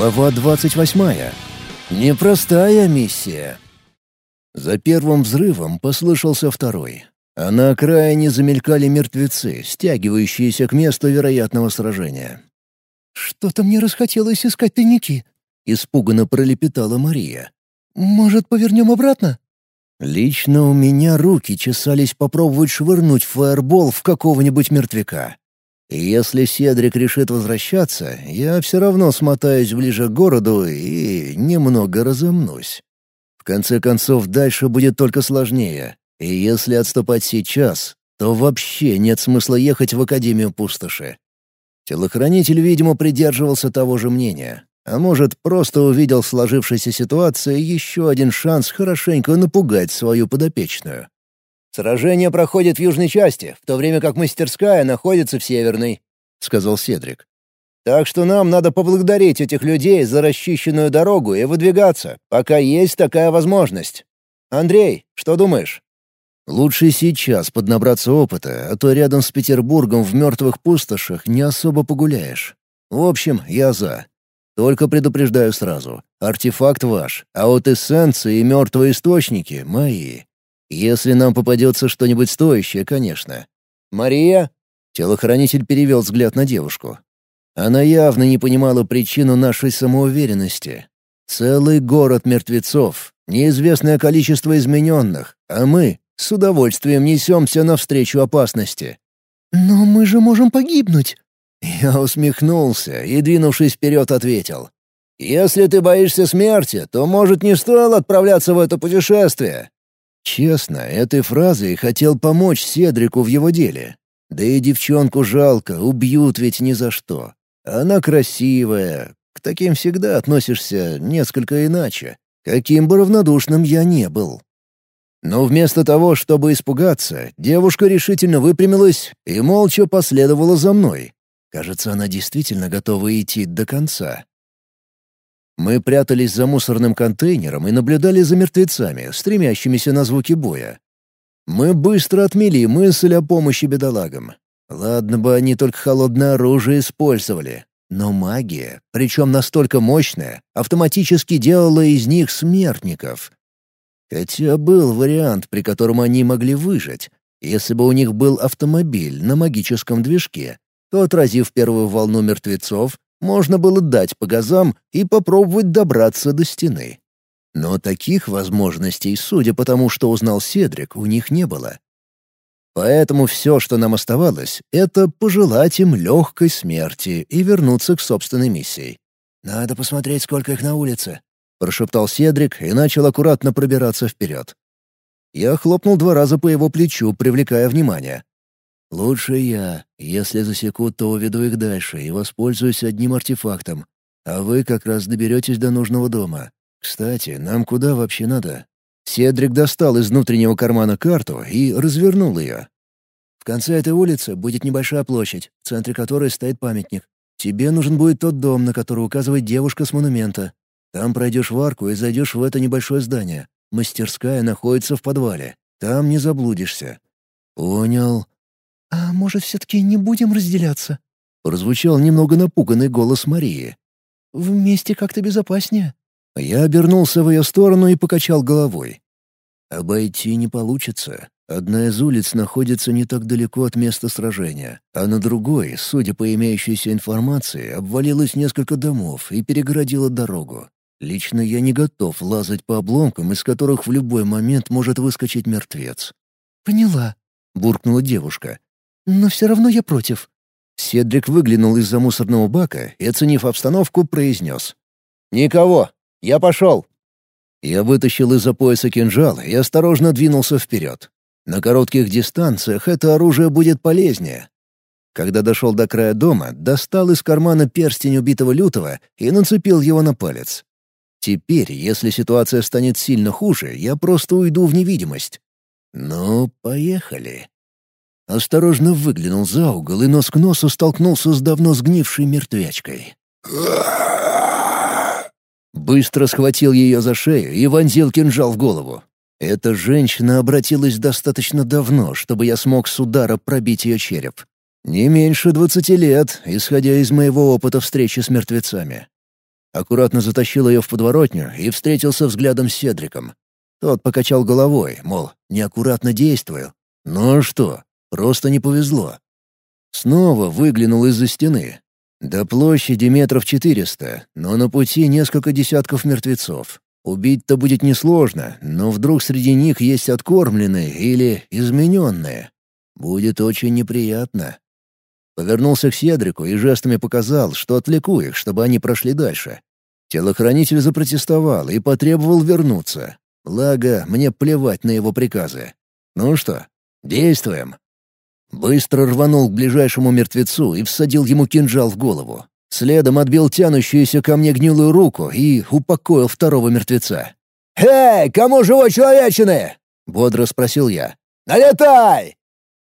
Глава 28. Непростая миссия. За первым взрывом послышался второй. А на окраине замелькали мертвецы, стягивающиеся к месту вероятного сражения. «Что-то мне расхотелось искать тайники», — испуганно пролепетала Мария. «Может, повернем обратно?» Лично у меня руки чесались попробовать швырнуть фаербол в какого-нибудь мертвяка. И если Седрик решит возвращаться, я все равно смотаюсь ближе к городу и немного разомнусь. В конце концов, дальше будет только сложнее. И если отступать сейчас, то вообще нет смысла ехать в Академию Пустоши. Телохранитель, видимо, придерживался того же мнения. А может, просто увидел в сложившейся ситуации еще один шанс хорошенько напугать свою подопечную. «Сражение проходит в южной части, в то время как мастерская находится в северной», — сказал Седрик. «Так что нам надо поблагодарить этих людей за расчищенную дорогу и выдвигаться, пока есть такая возможность. Андрей, что думаешь?» «Лучше сейчас поднабраться опыта, а то рядом с Петербургом в мертвых пустошах не особо погуляешь. В общем, я за. Только предупреждаю сразу. Артефакт ваш, а вот эссенции и мертвые источники — мои. Если нам попадется что-нибудь стоящее, конечно. «Мария?» — телохранитель перевел взгляд на девушку. Она явно не понимала причину нашей самоуверенности. Целый город мертвецов, неизвестное количество измененных, а мы с удовольствием несемся навстречу опасности. «Но мы же можем погибнуть!» Я усмехнулся и, двинувшись вперед, ответил. «Если ты боишься смерти, то, может, не стоило отправляться в это путешествие. Честно, этой фразой хотел помочь Седрику в его деле. Да и девчонку жалко, убьют ведь ни за что. Она красивая, к таким всегда относишься несколько иначе, каким бы равнодушным я не был. Но вместо того, чтобы испугаться, девушка решительно выпрямилась и молча последовала за мной. Кажется, она действительно готова идти до конца. Мы прятались за мусорным контейнером и наблюдали за мертвецами, стремящимися на звуки боя. Мы быстро отмели мысль о помощи бедолагам. Ладно бы они только холодное оружие использовали. Но магия, причем настолько мощная, автоматически делала из них смертников. Хотя был вариант, при котором они могли выжить. Если бы у них был автомобиль на магическом движке, то, отразив первую волну мертвецов, можно было дать по газам и попробовать добраться до стены. Но таких возможностей, судя по тому, что узнал Седрик, у них не было. Поэтому все, что нам оставалось, это пожелать им легкой смерти и вернуться к собственной миссии. «Надо посмотреть, сколько их на улице», — прошептал Седрик и начал аккуратно пробираться вперед. Я хлопнул два раза по его плечу, привлекая внимание. «Лучше я. Если засекут, то уведу их дальше и воспользуюсь одним артефактом. А вы как раз доберетесь до нужного дома. Кстати, нам куда вообще надо?» Седрик достал из внутреннего кармана карту и развернул ее. «В конце этой улицы будет небольшая площадь, в центре которой стоит памятник. Тебе нужен будет тот дом, на который указывает девушка с монумента. Там пройдешь в арку и зайдешь в это небольшое здание. Мастерская находится в подвале. Там не заблудишься». «Понял», «А может, все-таки не будем разделяться?» — прозвучал немного напуганный голос Марии. «Вместе как-то безопаснее». Я обернулся в ее сторону и покачал головой. «Обойти не получится. Одна из улиц находится не так далеко от места сражения, а на другой, судя по имеющейся информации, обвалилось несколько домов и перегородило дорогу. Лично я не готов лазать по обломкам, из которых в любой момент может выскочить мертвец». «Поняла», — буркнула девушка. Но все равно я против». Седрик выглянул из-за мусорного бака и, оценив обстановку, произнес. «Никого! Я пошел!» Я вытащил из-за пояса кинжал и осторожно двинулся вперед. На коротких дистанциях это оружие будет полезнее. Когда дошел до края дома, достал из кармана перстень убитого лютого и нацепил его на палец. Теперь, если ситуация станет сильно хуже, я просто уйду в невидимость. Ну, поехали. Осторожно выглянул за угол и нос к носу столкнулся с давно сгнившей мертвячкой. Быстро схватил ее за шею и вонзил кинжал в голову. Эта женщина обратилась достаточно давно, чтобы я смог с удара пробить ее череп. Не меньше двадцати лет, исходя из моего опыта встречи с мертвецами. Аккуратно затащил ее в подворотню и встретился взглядом с Седриком. Тот покачал головой, мол, неаккуратно действую. Ну а что, просто не повезло. Снова выглянул из-за стены. До площади метров четыреста, но на пути несколько десятков мертвецов. Убить-то будет несложно, но вдруг среди них есть откормленные или измененные. Будет очень неприятно. Повернулся к Седрику и жестами показал, что отвлеку их, чтобы они прошли дальше. Телохранитель запротестовал и потребовал вернуться. Благо, мне плевать на его приказы. Ну что, действуем. Быстро рванул к ближайшему мертвецу и всадил ему кинжал в голову. Следом отбил тянущуюся ко мне гнилую руку и упокоил второго мертвеца. «Эй, кому живой человечины?» — бодро спросил я. «Налетай!»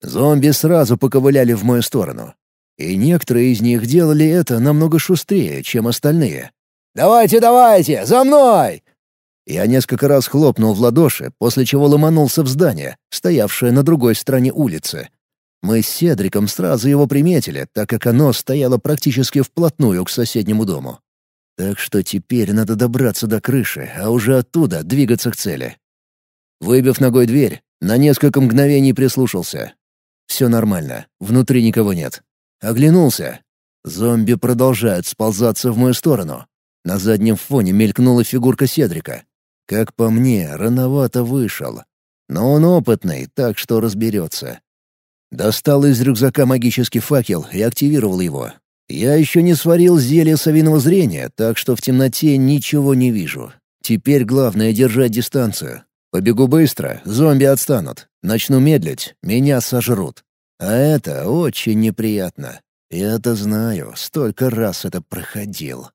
Зомби сразу поковыляли в мою сторону. И некоторые из них делали это намного шустрее, чем остальные. «Давайте, давайте, за мной!» Я несколько раз хлопнул в ладоши, после чего ломанулся в здание, стоявшее на другой стороне улицы. Мы с Седриком сразу его приметили, так как оно стояло практически вплотную к соседнему дому. Так что теперь надо добраться до крыши, а уже оттуда двигаться к цели. Выбив ногой дверь, на несколько мгновений прислушался. Все нормально, внутри никого нет. Оглянулся. Зомби продолжают сползаться в мою сторону. На заднем фоне мелькнула фигурка Седрика. Как по мне, рановато вышел. Но он опытный, так что разберется. Достал из рюкзака магический факел и активировал его. Я еще не сварил зелье совиного зрения, так что в темноте ничего не вижу. Теперь главное — держать дистанцию. Побегу быстро, зомби отстанут. Начну медлить, меня сожрут. А это очень неприятно. Я это знаю, столько раз это проходил.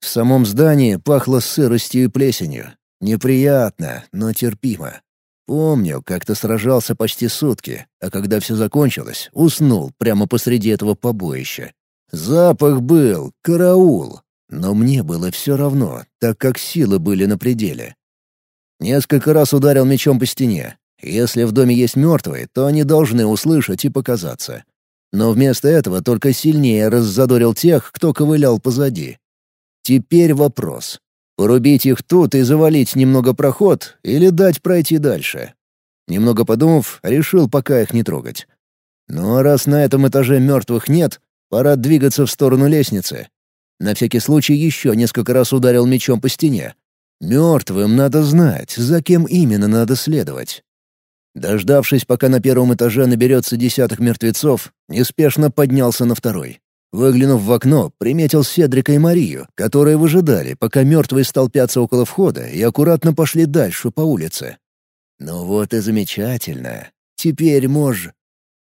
В самом здании пахло сыростью и плесенью. Неприятно, но терпимо. Помню, как-то сражался почти сутки, а когда все закончилось, уснул прямо посреди этого побоища. Запах был, караул. Но мне было все равно, так как силы были на пределе. Несколько раз ударил мечом по стене. Если в доме есть мертвые, то они должны услышать и показаться. Но вместо этого только сильнее раззадорил тех, кто ковылял позади. Теперь вопрос. Порубить их тут и завалить немного проход или дать пройти дальше? Немного подумав, решил пока их не трогать. Ну а раз на этом этаже мертвых нет, пора двигаться в сторону лестницы. На всякий случай еще несколько раз ударил мечом по стене. Мертвым надо знать, за кем именно надо следовать. Дождавшись, пока на первом этаже наберется десяток мертвецов, неспешно поднялся на второй. Выглянув в окно, приметил Седрика и Марию, которые выжидали, пока мертвые столпятся около входа и аккуратно пошли дальше по улице. «Ну вот и замечательно. Теперь мож...»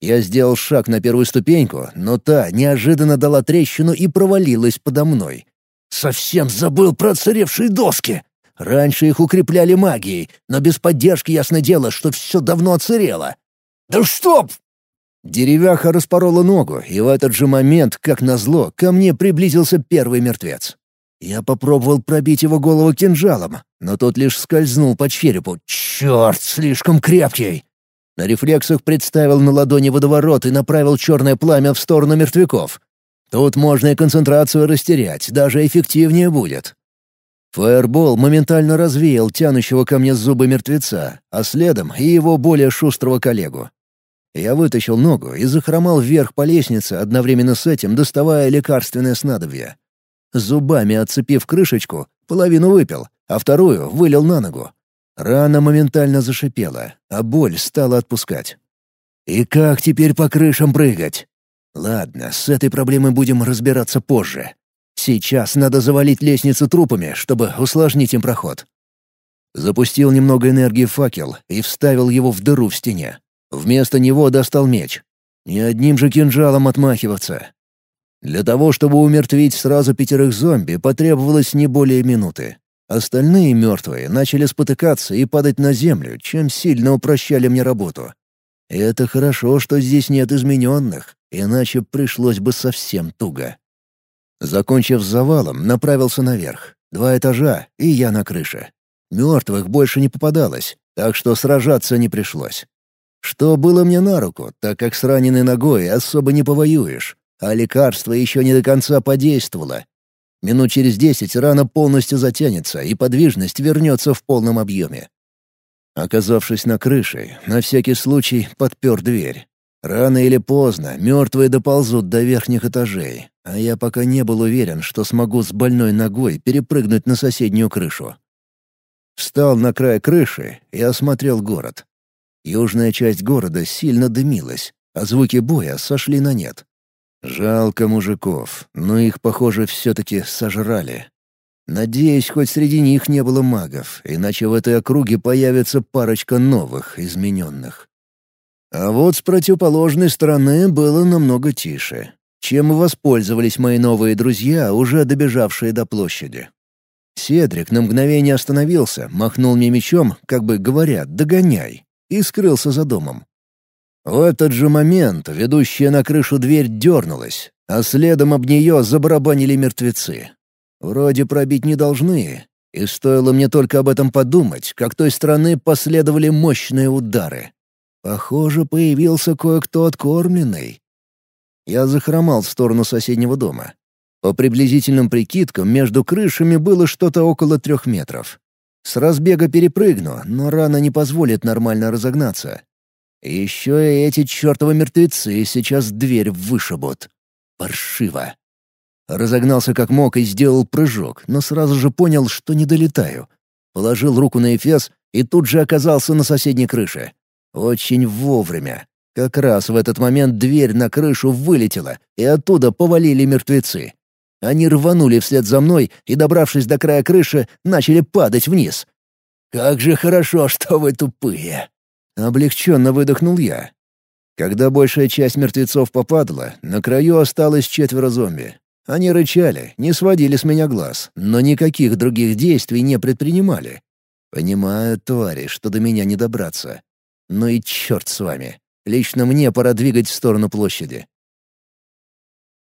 Я сделал шаг на первую ступеньку, но та неожиданно дала трещину и провалилась подо мной. «Совсем забыл про царевшие доски!» Раньше их укрепляли магией, но без поддержки ясно дело, что все давно оцарело. «Да стоп!» Деревяха распорола ногу, и в этот же момент, как назло, ко мне приблизился первый мертвец. Я попробовал пробить его голову кинжалом, но тот лишь скользнул по черепу. «Черт, слишком крепкий!» На рефлексах представил на ладони водоворот и направил черное пламя в сторону мертвяков. Тут можно и концентрацию растерять, даже эффективнее будет. Фаербол моментально развеял тянущего ко мне зубы мертвеца, а следом и его более шустрого коллегу. Я вытащил ногу и захромал вверх по лестнице, одновременно с этим доставая лекарственное снадобье. Зубами отцепив крышечку, половину выпил, а вторую вылил на ногу. Рана моментально зашипела, а боль стала отпускать. «И как теперь по крышам прыгать?» «Ладно, с этой проблемой будем разбираться позже. Сейчас надо завалить лестницу трупами, чтобы усложнить им проход. Запустил немного энергии в факел и вставил его в дыру в стене. Вместо него достал меч. Не одним же кинжалом отмахиваться. Для того, чтобы умертвить сразу пятерых зомби, потребовалось не более минуты. Остальные мертвые начали спотыкаться и падать на землю, чем сильно упрощали мне работу. Это хорошо, что здесь нет измененных, иначе пришлось бы совсем туго. Закончив с завалом, направился наверх. Два этажа, и я на крыше. Мертвых больше не попадалось, так что сражаться не пришлось. Что было мне на руку, так как с раненой ногой особо не повоюешь, а лекарство еще не до конца подействовало. Минут через десять рана полностью затянется, и подвижность вернется в полном объеме. Оказавшись на крыше, на всякий случай подпер дверь. Рано или поздно мертвые доползут до верхних этажей, а я пока не был уверен, что смогу с больной ногой перепрыгнуть на соседнюю крышу. Встал на край крыши и осмотрел город. Южная часть города сильно дымилась, а звуки боя сошли на нет. Жалко мужиков, но их, похоже, все-таки сожрали. Надеюсь, хоть среди них не было магов, иначе в этой округе появится парочка новых, измененных. А вот с противоположной стороны было намного тише, чем воспользовались мои новые друзья, уже добежавшие до площади. Седрик на мгновение остановился, махнул мне мечом, как бы говоря «догоняй», и скрылся за домом. В этот же момент ведущая на крышу дверь дернулась, а следом об нее забарабанили мертвецы. Вроде пробить не должны, и стоило мне только об этом подумать, как той стороны последовали мощные удары. Похоже, появился кое-кто откормленный. Я захромал в сторону соседнего дома. По приблизительным прикидкам, между крышами было что-то около трех метров. С разбега перепрыгну, но рана не позволит нормально разогнаться. Еще и эти чертовы мертвецы сейчас дверь вышибут. Паршиво. Разогнался как мог и сделал прыжок, но сразу же понял, что не долетаю. Положил руку на эфес и тут же оказался на соседней крыше. Очень вовремя. Как раз в этот момент дверь на крышу вылетела, и оттуда повалили мертвецы. Они рванули вслед за мной и, добравшись до края крыши, начали падать вниз. «Как же хорошо, что вы тупые!» Облегченно выдохнул я. Когда большая часть мертвецов попадала, на краю осталось четверо зомби. Они рычали, не сводили с меня глаз, но никаких других действий не предпринимали. Понимаю, твари, что до меня не добраться. Ну и черт с вами. Лично мне пора двигать в сторону площади.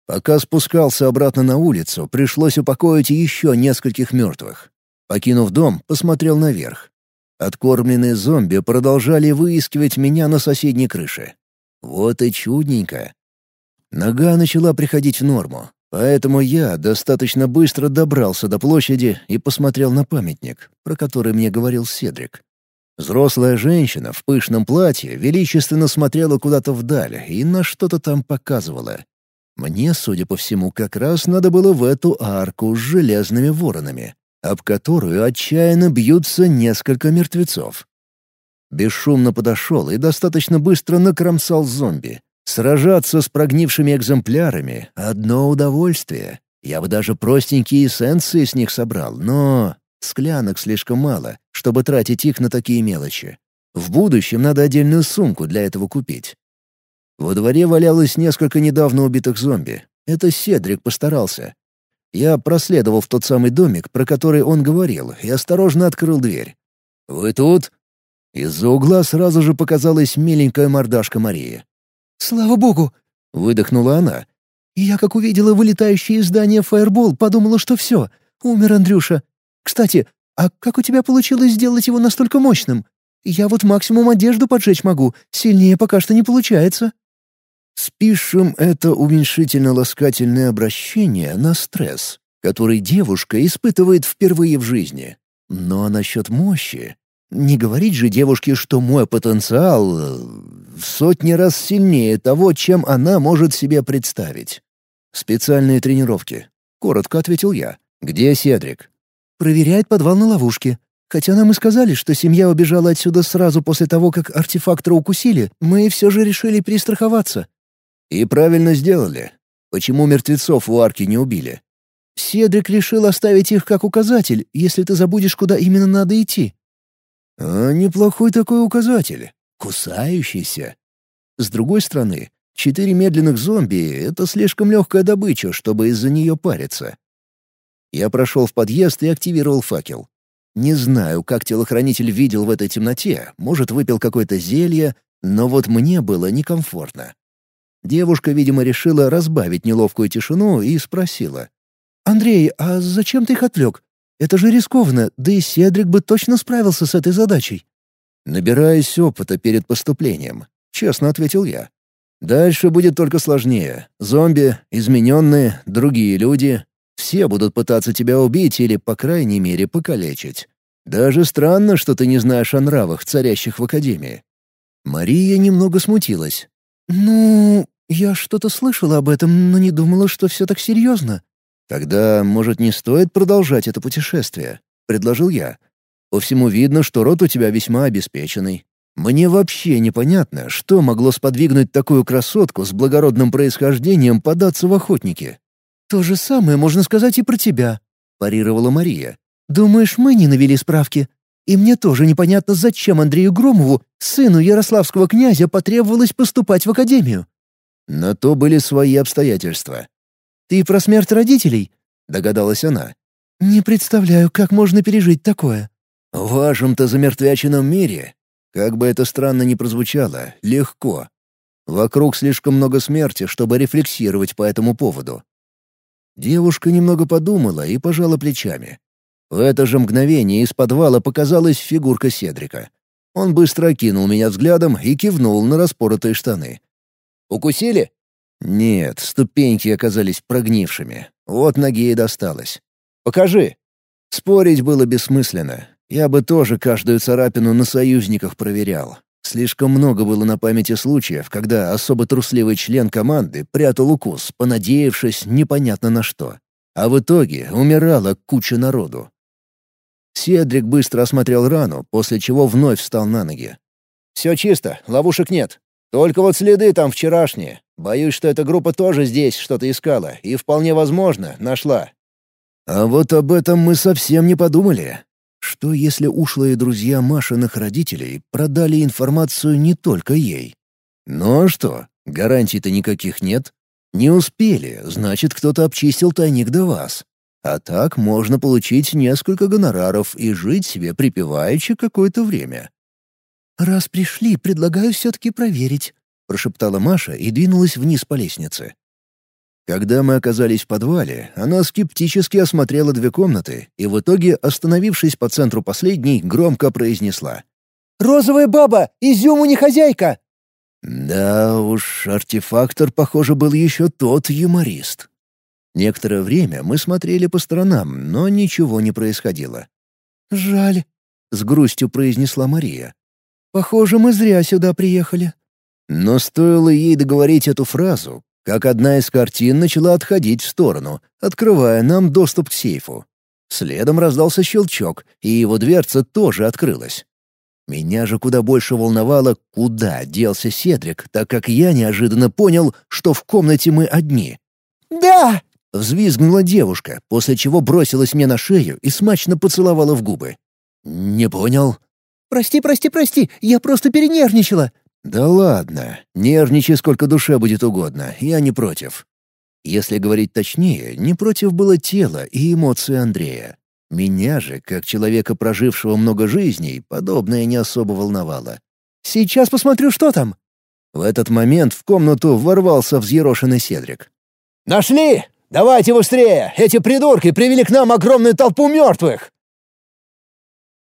Пока спускался обратно на улицу, пришлось упокоить еще нескольких мертвых. Покинув дом, посмотрел наверх. Откормленные зомби продолжали выискивать меня на соседней крыше. Вот и чудненько. Нога начала приходить в норму, поэтому я достаточно быстро добрался до площади и посмотрел на памятник, про который мне говорил Седрик. Взрослая женщина в пышном платье величественно смотрела куда-то вдаль и на что-то там показывала. Мне, судя по всему, как раз надо было в эту арку с железными воронами об которую отчаянно бьются несколько мертвецов. Бесшумно подошел и достаточно быстро накромсал зомби. Сражаться с прогнившими экземплярами — одно удовольствие. Я бы даже простенькие эссенции с них собрал, но склянок слишком мало, чтобы тратить их на такие мелочи. В будущем надо отдельную сумку для этого купить. Во дворе валялось несколько недавно убитых зомби. Это Седрик постарался. Я проследовал в тот самый домик, про который он говорил, и осторожно открыл дверь. «Вы тут?» Из-за угла сразу же показалась миленькая мордашка Марии. «Слава богу!» — выдохнула она. «Я, как увидела вылетающее из здания фаербол, подумала, что все, умер Андрюша. Кстати, а как у тебя получилось сделать его настолько мощным? Я вот максимум одежду поджечь могу, сильнее пока что не получается». Спишем это уменьшительно-ласкательное обращение на стресс, который девушка испытывает впервые в жизни. Но насчет мощи... Не говорить же девушке, что мой потенциал э, в сотни раз сильнее того, чем она может себе представить. «Специальные тренировки», — коротко ответил я. «Где Седрик?» «Проверяет подвал на ловушке. Хотя нам и сказали, что семья убежала отсюда сразу после того, как артефактора укусили, мы все же решили перестраховаться. И правильно сделали. Почему мертвецов у арки не убили? Седрик решил оставить их как указатель, если ты забудешь, куда именно надо идти. А неплохой такой указатель. Кусающийся. С другой стороны, четыре медленных зомби — это слишком легкая добыча, чтобы из-за нее париться. Я прошел в подъезд и активировал факел. Не знаю, как телохранитель видел в этой темноте, может, выпил какое-то зелье, но вот мне было некомфортно. Девушка, видимо, решила разбавить неловкую тишину и спросила. «Андрей, а зачем ты их отвлек? Это же рискованно, да и Седрик бы точно справился с этой задачей». «Набираюсь опыта перед поступлением», — честно ответил я. «Дальше будет только сложнее. Зомби, измененные, другие люди. Все будут пытаться тебя убить или, по крайней мере, покалечить. Даже странно, что ты не знаешь о нравах, царящих в Академии». Мария немного смутилась. «Ну, я что-то слышала об этом, но не думала, что все так серьезно». «Тогда, может, не стоит продолжать это путешествие?» — предложил я. «По всему видно, что род у тебя весьма обеспеченный. Мне вообще непонятно, что могло сподвигнуть такую красотку с благородным происхождением податься в охотники». «То же самое можно сказать и про тебя», — парировала Мария. «Думаешь, мы не навели справки? И мне тоже непонятно, зачем Андрею Громову, сыну ярославского князя, потребовалось поступать в академию». На то были свои обстоятельства. «Ты про смерть родителей?» — догадалась она. «Не представляю, как можно пережить такое». «В вашем-то замертвяченном мире, как бы это странно ни прозвучало, легко. Вокруг слишком много смерти, чтобы рефлексировать по этому поводу». Девушка немного подумала и пожала плечами. В это же мгновение из подвала показалась фигурка Седрика. Он быстро окинул меня взглядом и кивнул на распоротые штаны. «Укусили?» Нет, ступеньки оказались прогнившими. Вот ноге и досталось. «Покажи!» Спорить было бессмысленно. Я бы тоже каждую царапину на союзниках проверял. Слишком много было на памяти случаев, когда особо трусливый член команды прятал укус, понадеявшись непонятно на что. А в итоге умирала куча народу. Седрик быстро осмотрел рану, после чего вновь встал на ноги. «Все чисто, ловушек нет. Только вот следы там вчерашние. Боюсь, что эта группа тоже здесь что-то искала, и вполне возможно, нашла». «А вот об этом мы совсем не подумали. Что если ушлые друзья Машиных родителей продали информацию не только ей? Ну а что, гарантий-то никаких нет. Не успели, значит, кто-то обчистил тайник до вас. А так можно получить несколько гонораров и жить себе припеваючи какое-то время. «Раз пришли, предлагаю все-таки проверить», — прошептала Маша и двинулась вниз по лестнице. Когда мы оказались в подвале, она скептически осмотрела две комнаты и в итоге, остановившись по центру последней, громко произнесла. «Розовая баба! Изюму не хозяйка!» Да уж, артефактор, похоже, был еще тот юморист. Некоторое время мы смотрели по сторонам, но ничего не происходило. «Жаль», — с грустью произнесла Мария. Похоже, мы зря сюда приехали». Но стоило ей договорить эту фразу, как одна из картин начала отходить в сторону, открывая нам доступ к сейфу. Следом раздался щелчок, и его дверца тоже открылась. Меня же куда больше волновало, куда делся Седрик, так как я неожиданно понял, что в комнате мы одни. «Да!» — взвизгнула девушка, после чего бросилась мне на шею и смачно поцеловала в губы. «Не понял», «Прости, прости, прости, я просто перенервничала». «Да ладно, нервничай сколько душе будет угодно, я не против». Если говорить точнее, не против было тело и эмоции Андрея. Меня же, как человека, прожившего много жизней, подобное не особо волновало. «Сейчас посмотрю, что там». В этот момент в комнату ворвался взъерошенный Седрик. «Нашли! Давайте быстрее! Эти придурки привели к нам огромную толпу мертвых!»